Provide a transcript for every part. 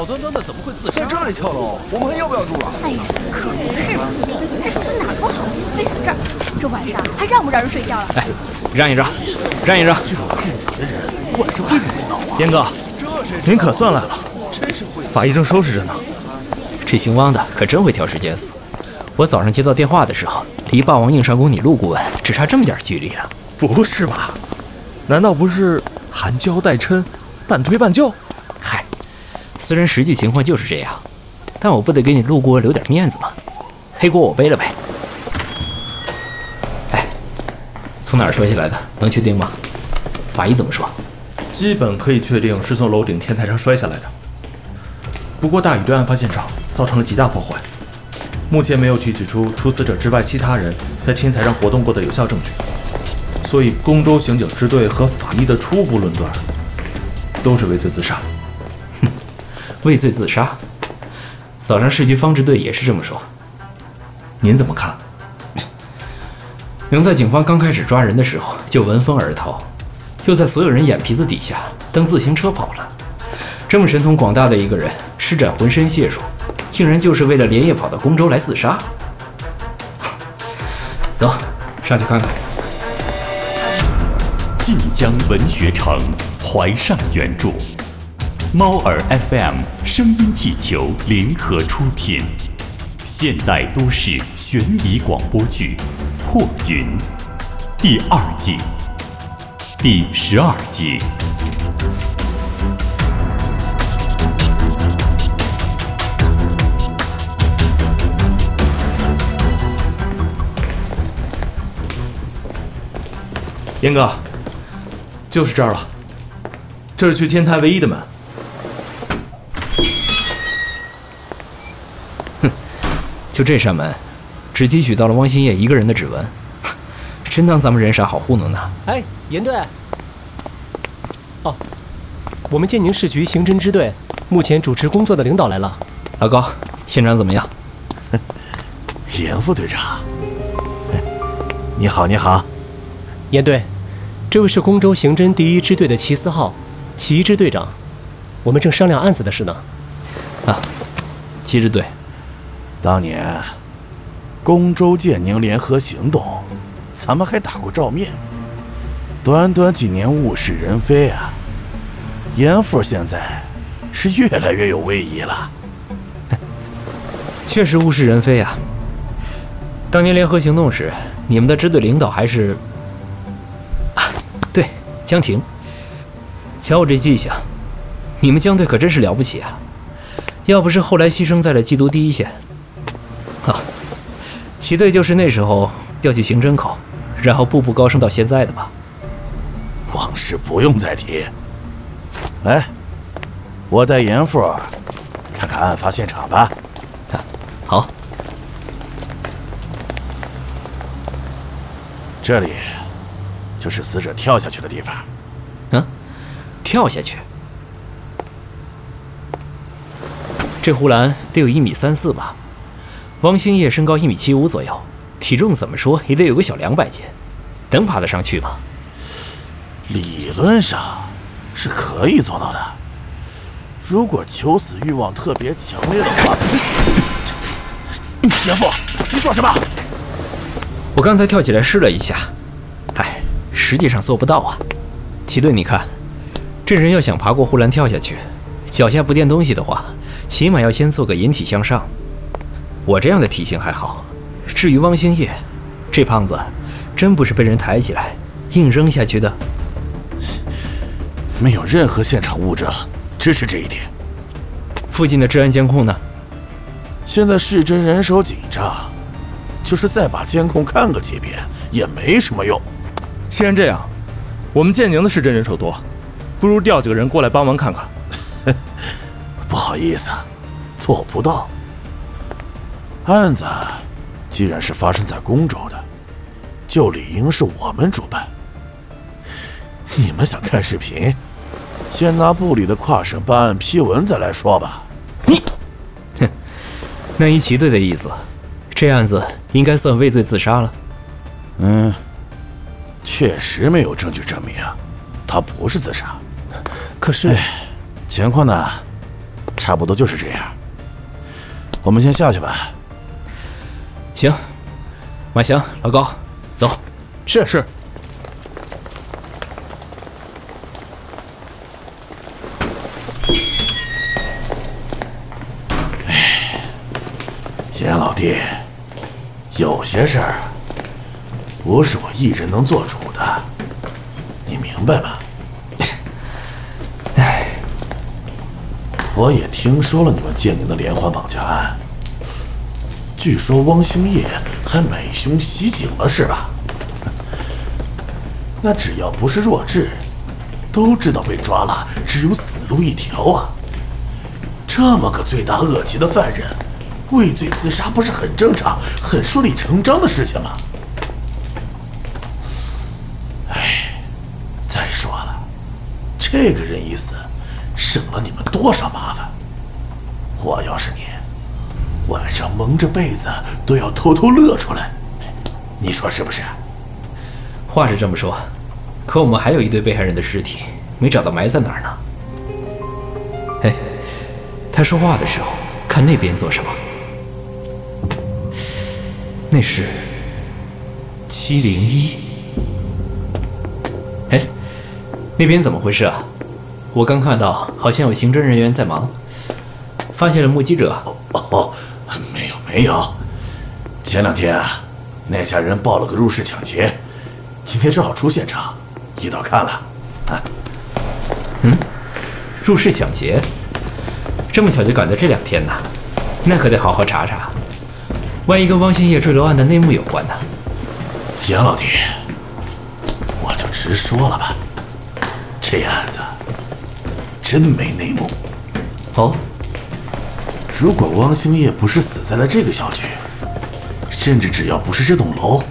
好端端的怎么会自杀？在这里跳楼，我们还要不要住了？哎呀，可是这死哪不好，非死这儿。这晚上还让不让人睡觉了？哎，让一让，让一让。这种会死的人，晚上会不会闹啊？严哥，您可算来了，真是会法医正收拾着呢。这姓汪的可真会挑时间死。我早上接到电话的时候，离霸王硬上弓你陆顾问只差这么点距离啊！不是吧？难道不是含胶带抻，半推半就？虽然实际情况就是这样，但我不得给你陆顾问留点面子吗？黑锅我背了呗。哎，从哪儿摔下来的？能确定吗？法医怎么说？基本可以确定是从楼顶天台上摔下来的。不过大雨对案发现场造成了极大破坏，目前没有提取出除死者之外其他人在天台上活动过的有效证据，所以公州刑警支队和法医的初步论断都是畏罪自杀。哼，畏罪自杀。早上市局方支队也是这么说。您怎么看？能在警方刚开始抓人的时候就闻风而逃，又在所有人眼皮子底下蹬自行车跑了，这么神通广大的一个人，施展浑身解数，竟然就是为了连夜跑到公州来自杀？走，上去看看。晋江文学城，怀上原著，猫耳 FM 声音气球联合出品，现代都市悬疑广播剧《破云》第二季第十二集。严哥，就是这儿了，这是去天台唯一的门。就这扇门，只提取到了汪新叶一个人的指纹，真当咱们人傻好糊弄呢？哎，严队。哦，我们建宁市局刑侦支队目前主持工作的领导来了。老高，现场怎么样？严副队长，你好，你好。严队，这位是公州刑侦第一支队的齐思浩，齐支队长。我们正商量案子的事呢。啊，齐支队，当年公州建宁联合行动，咱们还打过照面。短短几年物是人非啊！严副现在是越来越有威仪了。确实物是人非啊。当年联合行动时，你们的支队领导还是……啊，对，江婷。瞧我这记性，你们江队可真是了不起啊！要不是后来牺牲在了缉毒第一线，齐队就是那时候调去刑侦口，然后步步高升到现在的吧？往事不用再提。来，我带严副看看案发现场吧。啊，好。这里就是死者跳下去的地方。嗯，跳下去？这护栏得有一米三四吧？汪兴业身高一米七五左右，体重怎么说也得有个小两百斤，能爬得上去吗？理论上是可以做到的。如果求死欲望特别强烈的话，姐夫，你做什么？我刚才跳起来试了一下，哎，实际上做不到啊。齐队，你看，这人要想爬过护栏跳下去，脚下不垫东西的话，起码要先做个引体向上。我这样的体型还好，至于汪兴业，这胖子，真不是被人抬起来硬扔下去的。没有任何现场物证支持这一点。附近的治安监控呢？现在市侦人手紧张，就是再把监控看个几遍也没什么用。既然这样，我们建宁的市侦人手多，不如调几个人过来帮忙看看。不好意思，做不到。案子既然是发生在公州的，就理应是我们主办。你们想看视频？先拿部里的跨省办案批文再来说吧。你，哼，那一齐队的意思，这案子应该算畏罪自杀了。嗯，确实没有证据证明他不是自杀。可是，情况呢，差不多就是这样。我们先下去吧。行，马翔、老高，走。是是。严老弟，有些事儿不是我一人能做主的，你明白吗？唉，我也听说了你们建宁的连环绑架案，据说汪兴业还买凶袭警了，是吧？那只要不是弱智，都知道被抓了只有死路一条啊！这么个罪大恶极的犯人。畏罪自杀不是很正常、很顺理成章的事情吗？哎，再说了，这个人一死，省了你们多少麻烦！我要是你，晚上蒙着被子都要偷偷乐出来，你说是不是？话是这么说，可我们还有一堆被害人的尸体没找到埋在哪儿呢。哎，他说话的时候看那边做什么？那是七零一。哎，那边怎么回事啊？我刚看到，好像有刑侦人员在忙，发现了目击者。哦，没有。前两天啊，那家人报了个入室抢劫，今天正好出现场，一道看了。啊，嗯，入室抢劫，这么巧就赶在这两天呢，那可得好好查查。万一跟汪兴业坠楼案的内幕有关呢？杨老弟，我就直说了吧，这案子真没内幕。哦，如果汪兴业不是死在了这个小区，甚至只要不是这栋楼，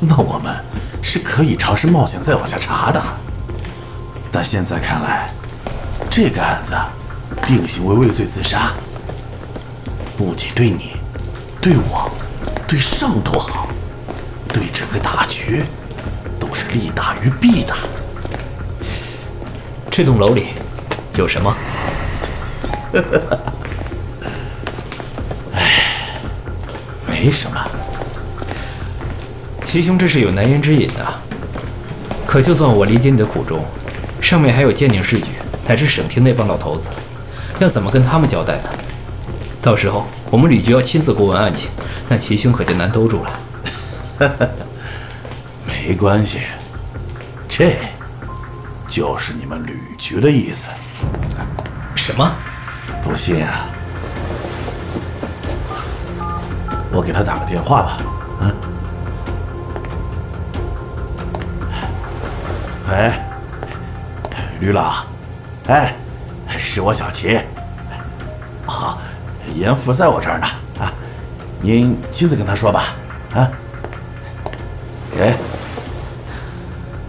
那我们是可以尝试冒险再往下查的。但现在看来，这个案子定性为畏罪自杀，不仅对你。对我，对上头好，对整个大局，都是利大于弊的。这栋楼里有什么？没什么。齐兄，这是有难言之隐的。可就算我理解你的苦衷，上面还有鉴定市局乃至省厅那帮老头子，要怎么跟他们交代呢？到时候。我们吕局要亲自过问案情，那齐兄可就难兜住了。没关系，这就是你们吕局的意思。什么？不信啊？我给他打个电话吧。嗯。喂，吕老，哎，是我小齐。好。严福在我这儿呢，啊，您亲自跟他说吧，啊。给。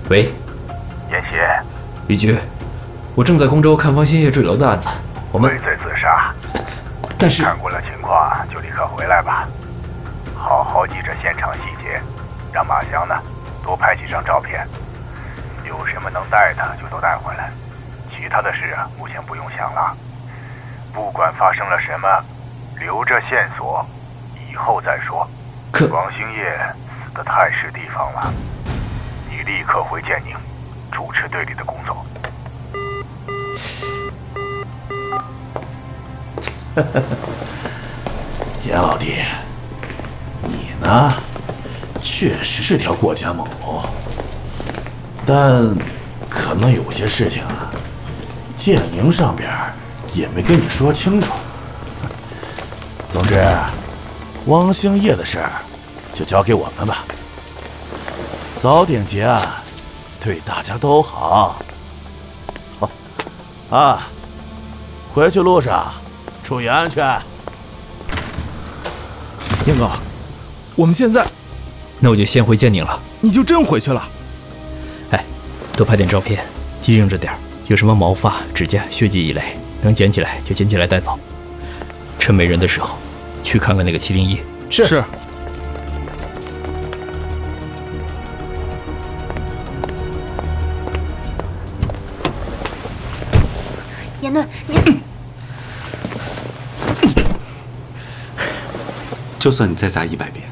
喂，严琦，李局，我正在公州看方新业坠楼的案子，我们畏罪自杀。但是看过了情况就立刻回来吧，好好记着现场细节，让马翔呢多拍几张照片，有什么能带的就都带回来，其他的事啊目前不用想了。不管发生了什么，留着线索，以后再说。可王兴业死的太是地方了，你立刻回建宁，主持队里的工作。严老弟，啊，确实是条过江猛龙，但可能有些事情啊，建宁上边。也没跟你说清楚。总之，汪兴业的事儿就交给我们吧。早点结案，对大家都好。好，啊，回去路上注意安全。严哥，我们现在。那我就先回建宁了。你就真回去了？哎多拍点照片机灵着点有什么毛发指甲血迹一类能捡起来就捡起来带走。趁没人的时候去看看那个麒麟一。是。是。言论你。就算你再砸一百遍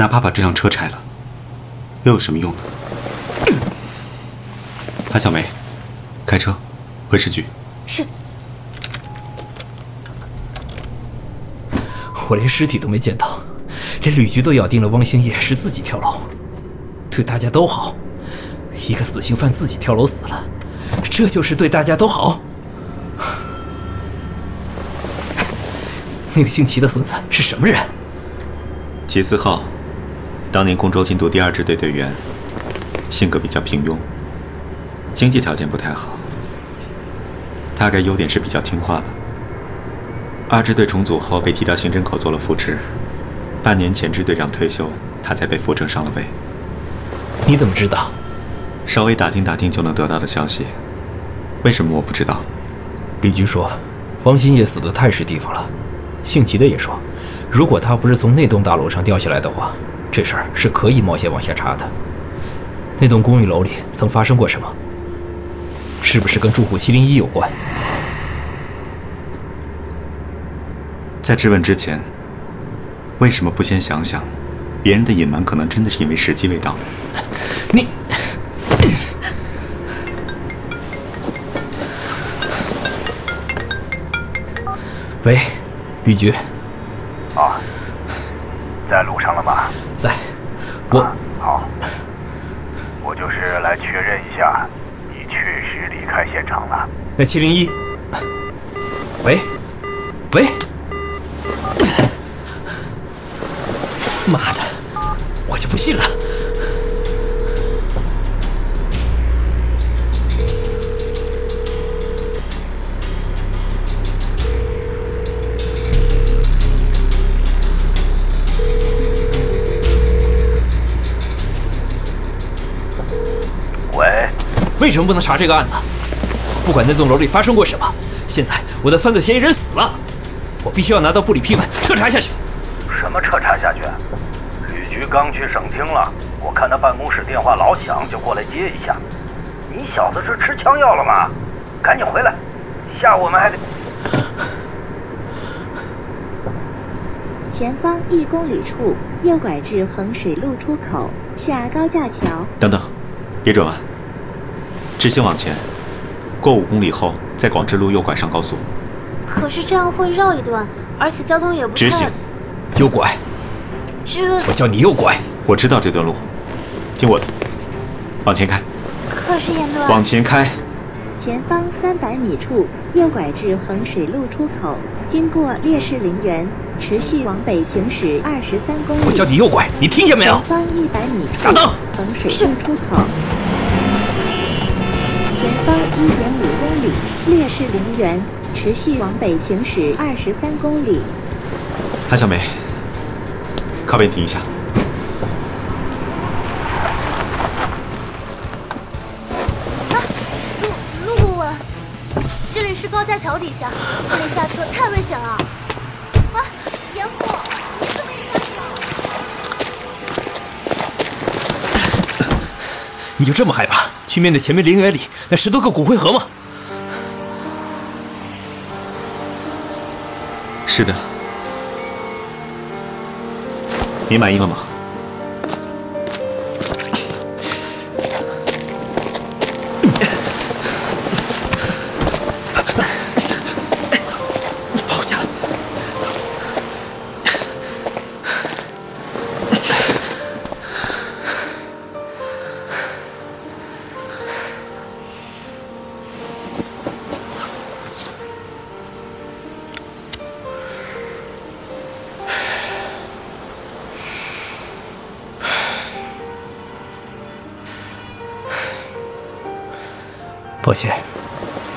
哪怕把这辆车拆了，又有什么用呢？韩小梅，开车回市局。是。我连尸体都没见到，连吕局都咬定了汪星夜是自己跳楼，对大家都好。一个死刑犯自己跳楼死了，这就是对大家都好。那个姓齐的孙子是什么人？齐思浩，当年共州禁毒第二支队队员，性格比较平庸，经济条件不太好，大概优点是比较听话吧。二支队重组后被提到刑侦口做了副职，半年前支队长退休，他才被扶正上了位。你怎么知道？稍微打听打听就能得到的消息，为什么我不知道？李局说，王新业死的太是地方了。姓齐的也说，如果他不是从那栋大楼上掉下来的话，这事儿是可以冒险往下查的。那栋公寓楼里曾发生过什么？是不是跟住户七零一有关？在质问之前，为什么不先想想，别人的隐瞒可能真的是因为时机未到？你。喂，吕局。啊，在路上了吗？在。我好。我就是来确认一下，你确实离开现场了。那七零一。喂，喂。妈的，我就不信了。为什么不能查这个案子？不管那栋楼里发生过什么，现在我的犯罪嫌疑人死了，我必须要拿到部里批文彻查下去。什么彻查下去？吕局刚去省厅了，我看他办公室电话老响，就过来接一下。你小子是吃枪药了吗？赶紧回来，下午我们还得。前方一公里处右拐至衡水路出口，下高架桥。等等，别转弯。直行往前，过五公里后，在广智路右拐上高速。可是这样会绕一段，而且交通也不直行，右拐。这我叫你右拐。我知道这段路，听我的，往前开。可是严段。往前开。前方三百米处右拐至衡水路出口，经过烈士陵园，持续往北行驶二十三公里。我叫你右拐，你听见没有？前方一百米处打灯。衡水路出口。前方一点五公里，烈士陵园，持续往北行驶二十三公里。韩小梅，靠边停一下。啊，路路不稳，这里是高架桥底下，这里下车太危险了。啊，严虎，这么一下你就这么害怕？去面对前面陵园里那十多个骨灰盒吗？是的，你满意了吗？抱歉，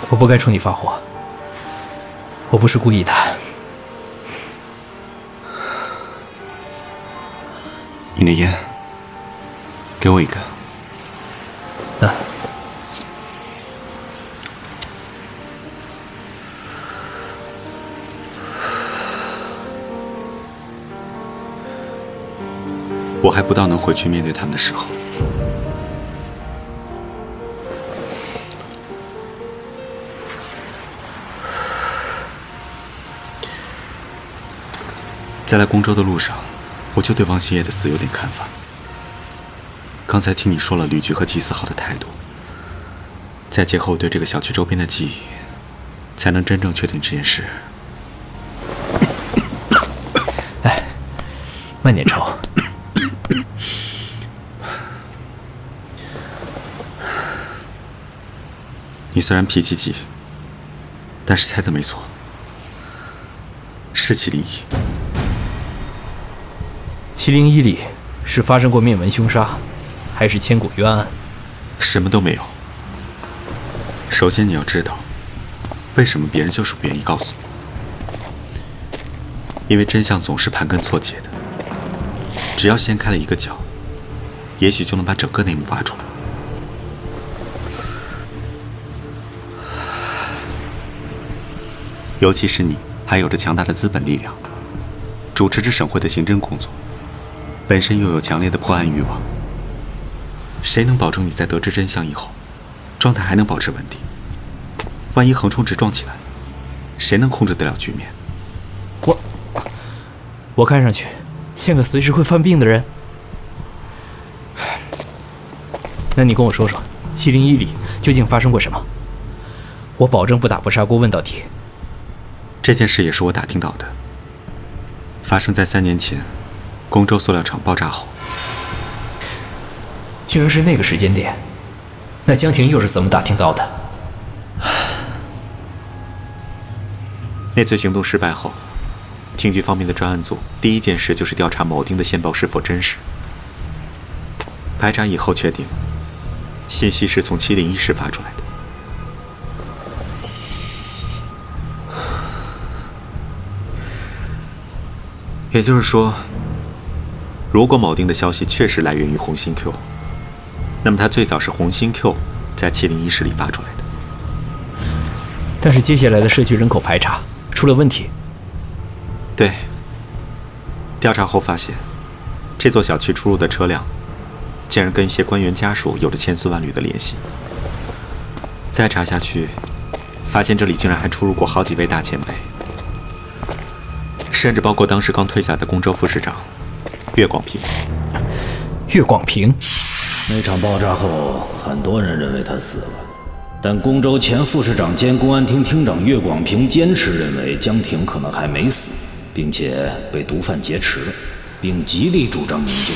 我不该冲你发火。我不是故意的。你的烟，给我一根。啊。我还不到能回去面对他们的时候。在来公州的路上，我就对王新业的死有点看法。刚才听你说了吕局和季思浩的态度，再结合我对这个小区周边的记忆，才能真正确定这件事。哎，慢点抽。你虽然脾气急，但是猜的没错，是麒麟一。麒麟一里是发生过灭门凶杀，还是千古冤案？什么都没有。首先你要知道，为什么别人就是不愿意告诉你？因为真相总是盘根错节的，只要掀开了一个角，也许就能把整个内幕挖出来。尤其是你，还有着强大的资本力量，主持着省会的刑侦工作，本身又有强烈的破案欲望。谁能保证你在得知真相以后，状态还能保持稳定？万一横冲直撞起来，谁能控制得了局面？我，我看上去像个随时会犯病的人。那你跟我说说，七零一里究竟发生过什么？我保证不打不杀锅问到底。这件事也是我打听到的，发生在三年前，公州塑料厂爆炸后。竟然是那个时间点，那江婷又是怎么打听到的？那次行动失败后，厅局方面的专案组第一件事就是调查某丁的线报是否真实。排查以后确定，信息是从七零一室发出来的。也就是说，如果铆钉的消息确实来源于红星 Q，那么它最早是红星 Q 在七零一室里发出来的。但是接下来的社区人口排查出了问题。对，调查后发现，这座小区出入的车辆，竟然跟一些官员家属有着千丝万缕的联系。再查下去，发现这里竟然还出入过好几位大前辈。甚至包括当时刚退下的公州副市长岳广平。岳广平，那场爆炸后，很多人认为他死了，但公州前副市长兼公安厅厅长岳广平坚持认为江婷可能还没死，并且被毒贩劫持了，并极力主张营救。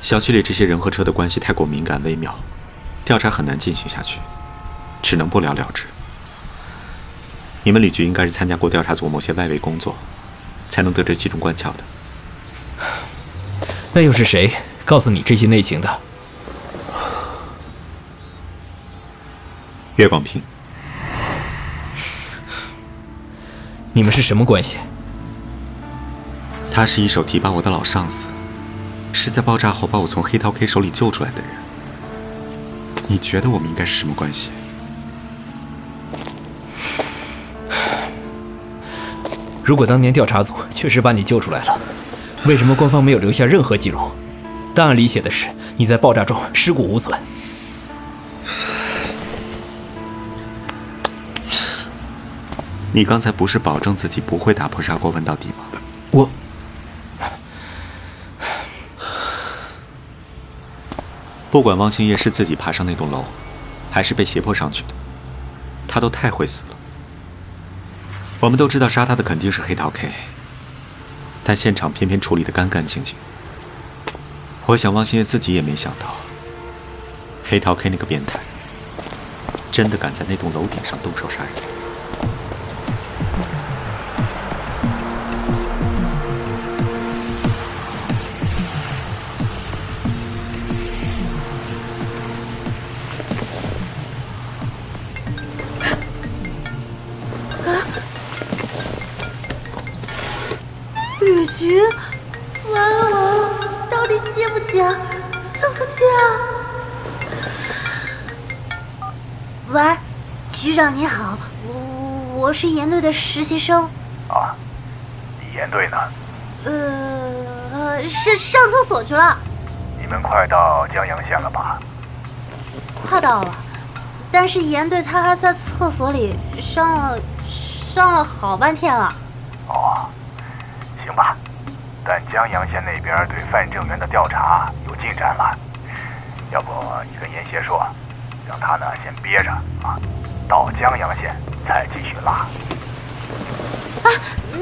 小区里这些人和车的关系太过敏感微妙，调查很难进行下去，只能不了了之。你们李局应该是参加过调查组某些外围工作，才能得知其中关窍的。那又是谁告诉你这些内情的？岳广平。你们是什么关系？他是一手提拔我的老上司，是在爆炸后把我从黑桃 K 手里救出来的人。你觉得我们应该是什么关系？如果当年调查组 确实把你救出来了，为什么官方没有留下任何记录？档案里写的是你在爆炸中尸骨无存。你刚才不是保证自己不会打破砂锅问到底吗？我，不管汪星夜是自己爬上那栋楼，还是被胁迫上去的，他都太会死了。我们都知道杀他的肯定是黑桃 K，但现场偏偏处理的干干净净。我想汪新月自己也没想到，黑桃 K 那个变态，真的敢在那栋楼顶上动手杀人。长你好，我我是严队的实习生。啊，你严队呢？呃，是上厕所去了。你们快到江阳县了吧？快到了，但是严队他还在厕所里上了上了好半天了。哦，行吧。但江阳县那边对范正元的调查有进展了，要不你跟严协说，让他呢先憋着啊，到江阳县再继续拉。啊，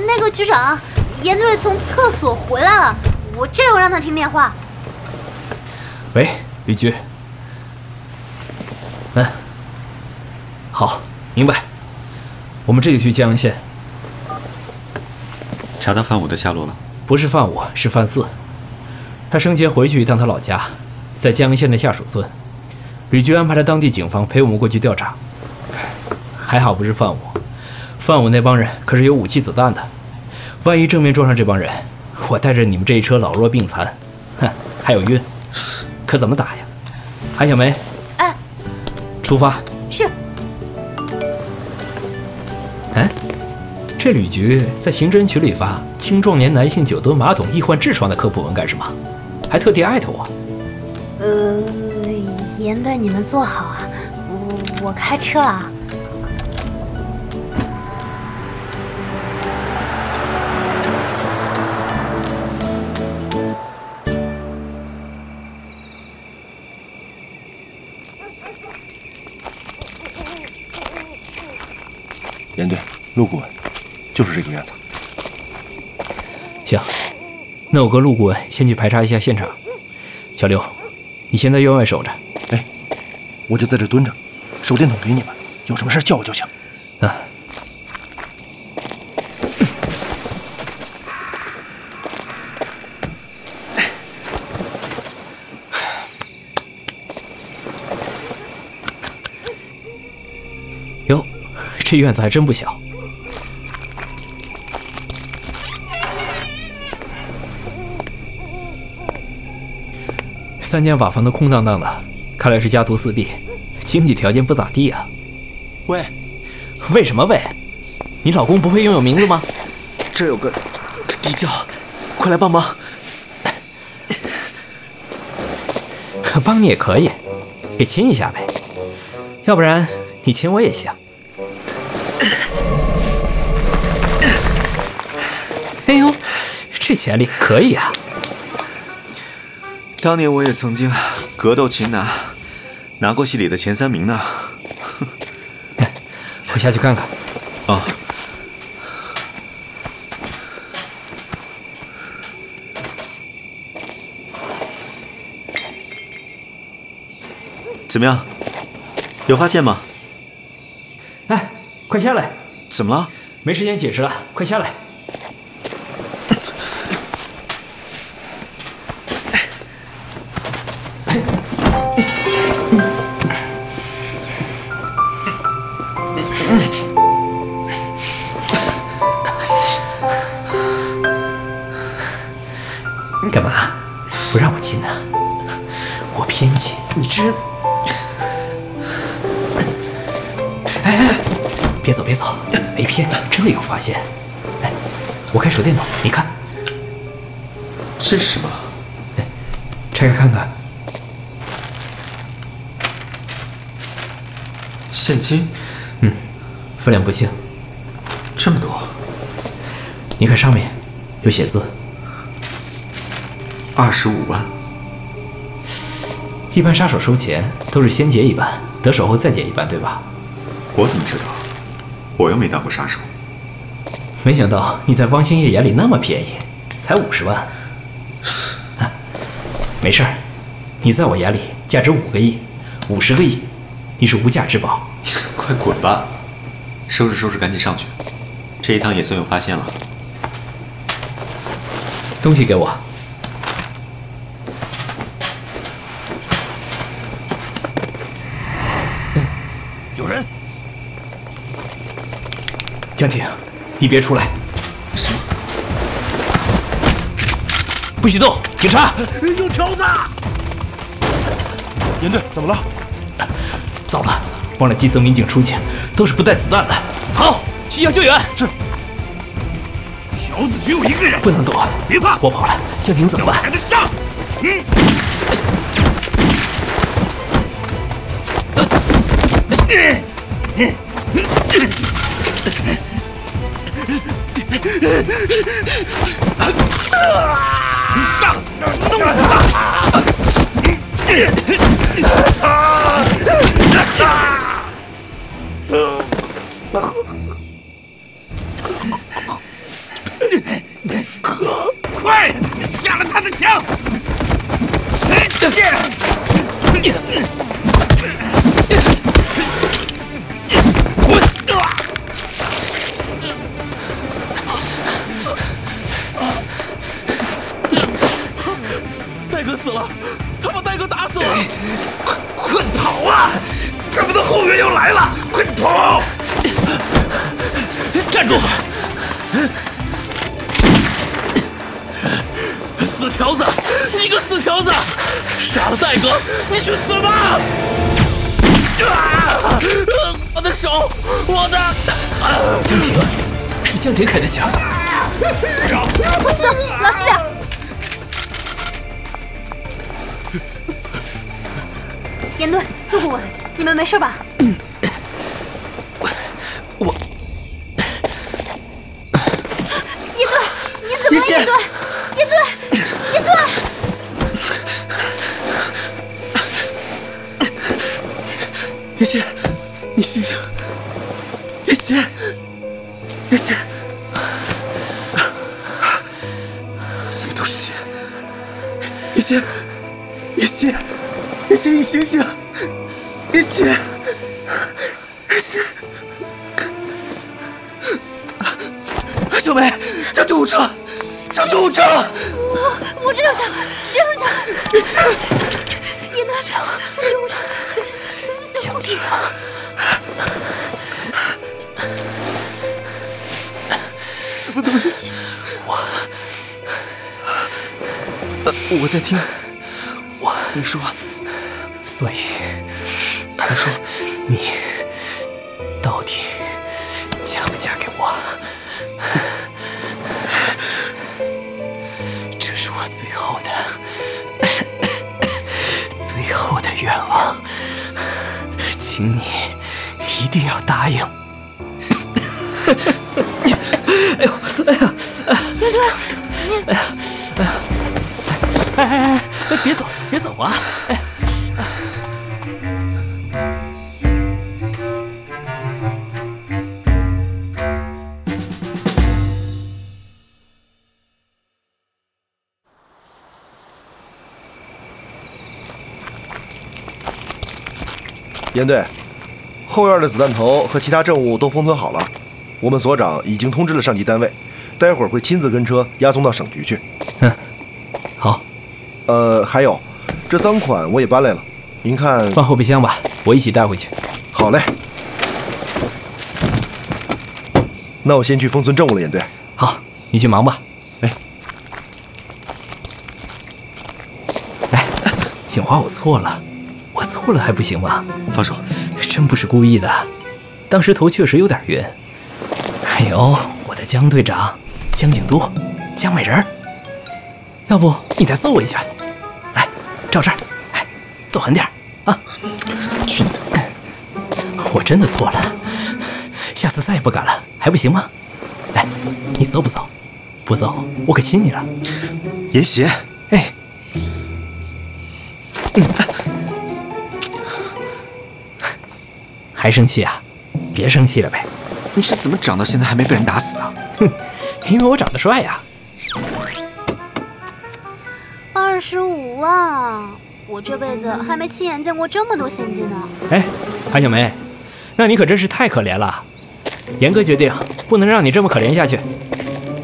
那个局长，严队从厕所回来了，我这又让他听电话。喂，吕局。嗯，好，明白。我们这就去江阳县。查到范武的下落了？不是范武，是范四。他生前回去一趟他老家，在江阳县的下属村。吕局安排了当地警方陪我们过去调查。还好不是范武，范武那帮人可是有武器子弹的，万一正面撞上这帮人，我带着你们这一车老弱病残，哼，还有晕，可怎么打呀？韩小梅，哎，出发。是。哎，这吕局在刑侦群里发青壮年男性久蹲马桶易患痔疮的科普文干什么？还特地艾特我。呃，严队，你们坐好啊，我我开车了啊。陆顾问，就是这个院子。行，那我跟陆顾问先去排查一下现场。小刘，你先在院外守着。哎，我就在这蹲着，手电筒给你们，有什么事叫我就行。啊。哟，这院子还真不小。三间瓦房都空荡荡的，看来是家徒四壁，经济条件不咋地啊。喂，为什么喂？你老公不会拥有名字吗？这有个地窖，快来帮忙！帮你也可以，给亲一下呗，要不然你亲我也行。哎呦，这潜力可以啊！当年我也曾经格斗擒拿，拿过系里的前三名呢。我下去看看。啊。怎么样？有发现吗？哎，快下来！怎么了？没时间解释了，快下来！干嘛？不让我亲呢？我偏亲。你这……哎哎，别走别走，没骗你，真的有发现。哎，我开手电筒，你看，这是什么？哎，拆开看看。现金？嗯，分量不轻。这么多？你看上面有写字。二十五万。一般杀手收钱都是先结一半，得手后再结一半，对吧？我怎么知道？我又没当过杀手。没想到你在汪兴业眼里那么便宜，才五十万。啊，没事儿，你在我眼里价值五个亿，五十个亿，你是无价之宝。快滚吧！收拾收拾，赶紧上去。这一趟也算有发现了。东西给我。江婷，你别出来！什么？不许动！警察！有条子！严队，怎么了？糟了，忘了基层民警出警都是不带子弹的。好，需要救援。是。条子只有一个人，不能躲。别怕，我跑了。江婷怎么办？还得上。嗯。上，弄死他！快下了他！的枪！死了，他把戴哥打死了！快快跑啊！他们的后援要来了，快跑！站住！死条子，你个死条子！杀了戴哥，你去死吧！啊！我的手，我的……江婷，是江婷开的枪。不死，老实点。严队，陆顾问，你们没事吧？我……严队，你怎么了？严队，严队，严队！叶邪，你醒醒！叶邪，叶邪，这都是血！叶邪，你醒醒！叶邪，叶邪！小梅，叫救护车！叫救护车！我我这有枪，这有枪！叶邪，严队，救护车！江婷，怎么都是血？我，呃，我在听。我，你说，所以，你说，你到底嫁不嫁给我？这是我最后的、最后的愿望，请你一定要答应。哎呦，哎呀，严队，你，哎呀，哎呀，哎哎哎，哎，别走，别走啊！哎。严队，后院的子弹头和其他证物都封存好了。我们所长已经通知了上级单位，待会儿会亲自跟车押送到省局去。嗯，好。呃，还有，这赃款我也搬来了，您看。放后备箱吧，我一起带回去。好嘞。那我先去封存证物了，严队。好，你去忙吧。哎，哎，景华，我错了，我错了还不行吗？放手。真不是故意的，当时头确实有点晕。还有我的江队长江景都，江美人，要不你再揍我一拳？来，照这儿，哎，揍狠点啊！去你的！我真的错了，下次再也不敢了，还不行吗？来，你揍不揍？不揍，我可亲你了。严邪，还生气啊？别生气了呗。你是怎么长到现在还没被人打死的？哼，因为我长得帅呀。二十五万啊，我这辈子还没亲眼见过这么多现金呢。哎，韩小梅，那你可真是太可怜了。严哥决定不能让你这么可怜下去。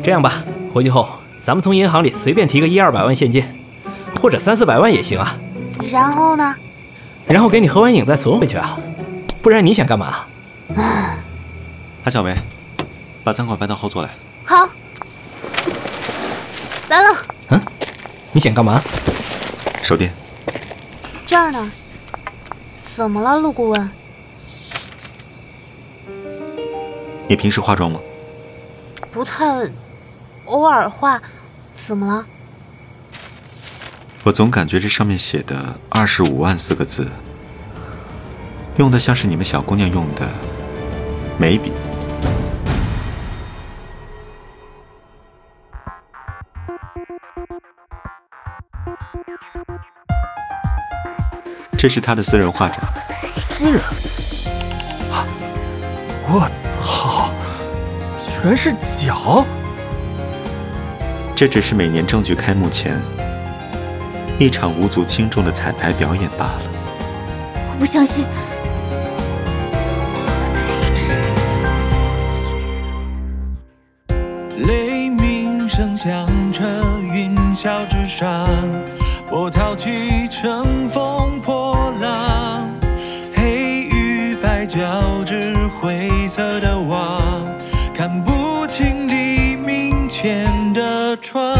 这样吧，回去后咱们从银行里随便提个一二百万现金，或者三四百万也行啊。然后呢？然后给你合完影再存回去啊。不然你想干嘛？韩小梅，把餐馆搬到后座来。好，来了。嗯，你想干嘛？手电。这儿呢。怎么了，陆顾问？你平时化妆吗？不太，偶尔化。怎么了？我总感觉这上面写的“二十五万”四个字，用的像是你们小姑娘用的眉笔。这是他的私人画展。私人？啊！我操！全是脚！这只是每年证据开幕前一场无足轻重的彩排表演罢了。我不相信。雷鸣声响彻云霄之上，波涛起，乘风破浪，黑与白交织，灰色的网，看不清黎明前的窗，